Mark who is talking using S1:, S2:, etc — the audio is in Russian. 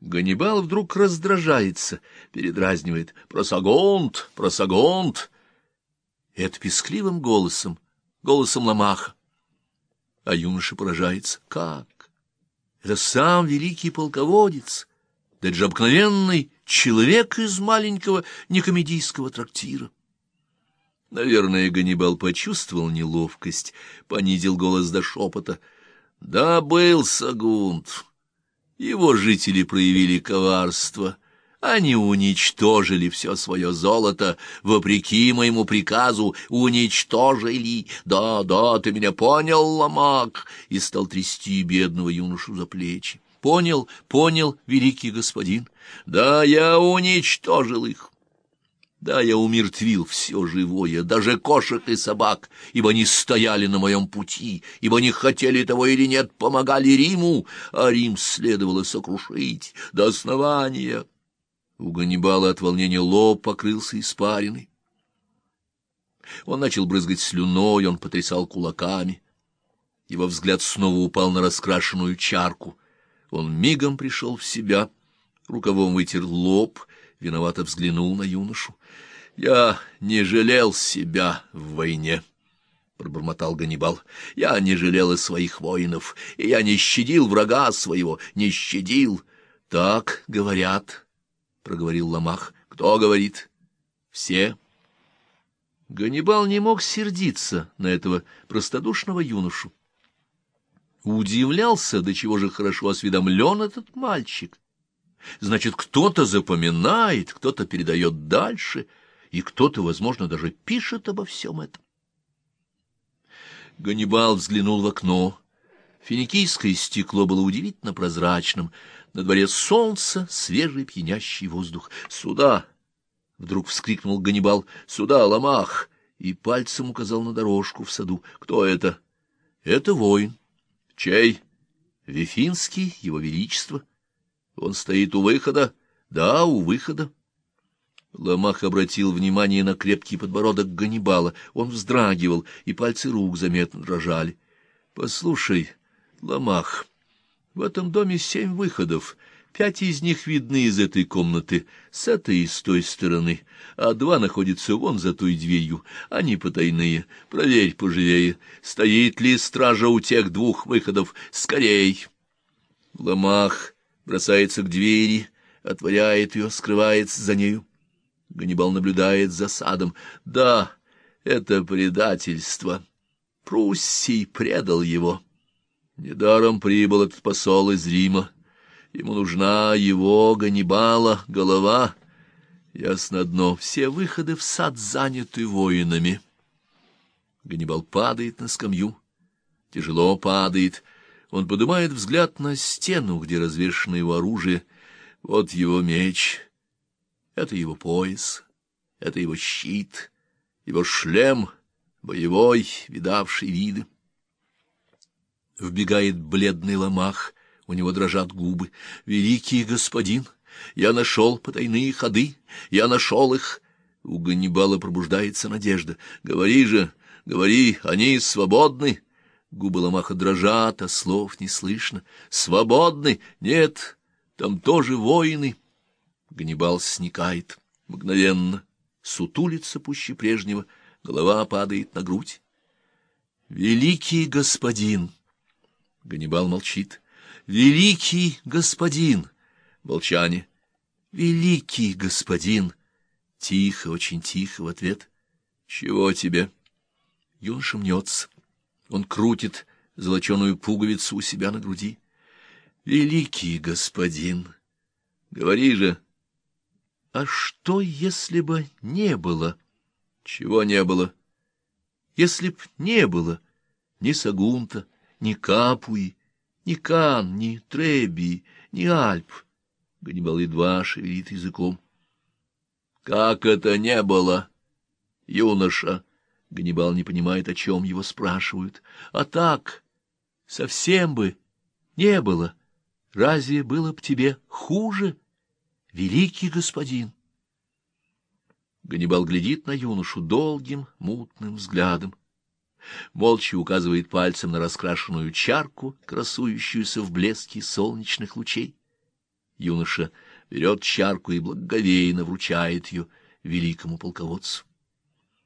S1: Ганнибал вдруг раздражается, передразнивает «Просагонт! Просагонт!» Это пескливым голосом, голосом Ламаха. А юноша поражается. Как? Это сам великий полководец, да это же обыкновенный человек из маленького некомедийского трактира. Наверное, Ганнибал почувствовал неловкость, понизил голос до шепота. Да был Сагунт. Его жители проявили коварство. Они уничтожили все свое золото, вопреки моему приказу, уничтожили. Да, да, ты меня понял, ломак, и стал трясти бедного юношу за плечи. Понял, понял, великий господин. Да, я уничтожил их. Да, я умертвил все живое, даже кошек и собак, ибо они стояли на моем пути, ибо они хотели того или нет, помогали Риму, а Рим следовало сокрушить до основания. У Ганнибала от волнения лоб покрылся испариной. Он начал брызгать слюной, он потрясал кулаками. Его взгляд снова упал на раскрашенную чарку. Он мигом пришел в себя, рукавом вытер лоб, виновато взглянул на юношу. — Я не жалел себя в войне, — пробормотал Ганнибал. — Я не жалел и своих воинов, и я не щадил врага своего, не щадил. Так говорят, — проговорил Ламах. — Кто говорит? — Все. Ганнибал не мог сердиться на этого простодушного юношу. Удивлялся, до чего же хорошо осведомлен этот мальчик. Значит, кто-то запоминает, кто-то передает дальше, и кто-то, возможно, даже пишет обо всем этом. Ганнибал взглянул в окно. Финикийское стекло было удивительно прозрачным. На дворе солнце, свежий пьянящий воздух. «Сюда!» — вдруг вскрикнул Ганнибал. «Сюда, ломах!» И пальцем указал на дорожку в саду. «Кто это?» «Это воин». «Чей?» «Вифинский, его величество». Он стоит у выхода? Да, у выхода. Ломах обратил внимание на крепкий подбородок Ганнибала. Он вздрагивал, и пальцы рук заметно дрожали. — Послушай, Ломах, в этом доме семь выходов. Пять из них видны из этой комнаты, с этой и с той стороны, а два находятся вон за той дверью. Они потайные. Проверь поживее, стоит ли стража у тех двух выходов. Скорей! Ломах бросается к двери, отворяет ее, скрывается за нею. Ганнибал наблюдает за садом. Да, это предательство. Пруссий предал его. Недаром прибыл этот посол из Рима. Ему нужна его, Ганнибала, голова. Ясно одно, все выходы в сад заняты воинами. Ганнибал падает на скамью, тяжело падает, он поднимает взгляд на стену, где развешено его оружие. Вот его меч, это его пояс, это его щит, его шлем, боевой, видавший виды. Вбегает бледный ломах, у него дрожат губы. «Великий господин, я нашел потайные ходы, я нашел их!» У Ганнибала пробуждается надежда. «Говори же, говори, они свободны!» Губы Ломаха дрожат, а слов не слышно. «Свободны! Нет, там тоже воины!» Ганнибал сникает мгновенно, сутулится пуще прежнего, голова падает на грудь. «Великий господин!» Ганнибал молчит. «Великий господин!» Молчание. «Великий господин!» Тихо, очень тихо в ответ. «Чего тебе?» Юноша мнется. Он крутит золоченую пуговицу у себя на груди. «Великий господин! Говори же!» «А что, если бы не было?» «Чего не было?» «Если б не было ни Сагунта, ни Капуи, ни Кан, ни Треби, ни Альп...» Ганнибал едва шевелит языком. «Как это не было, юноша?» Ганнибал не понимает, о чем его спрашивают. А так, совсем бы не было. Разве было б тебе хуже, великий господин? Ганнибал глядит на юношу долгим, мутным взглядом. Молча указывает пальцем на раскрашенную чарку, красующуюся в блеске солнечных лучей. Юноша берет чарку и благоговейно вручает ее великому полководцу.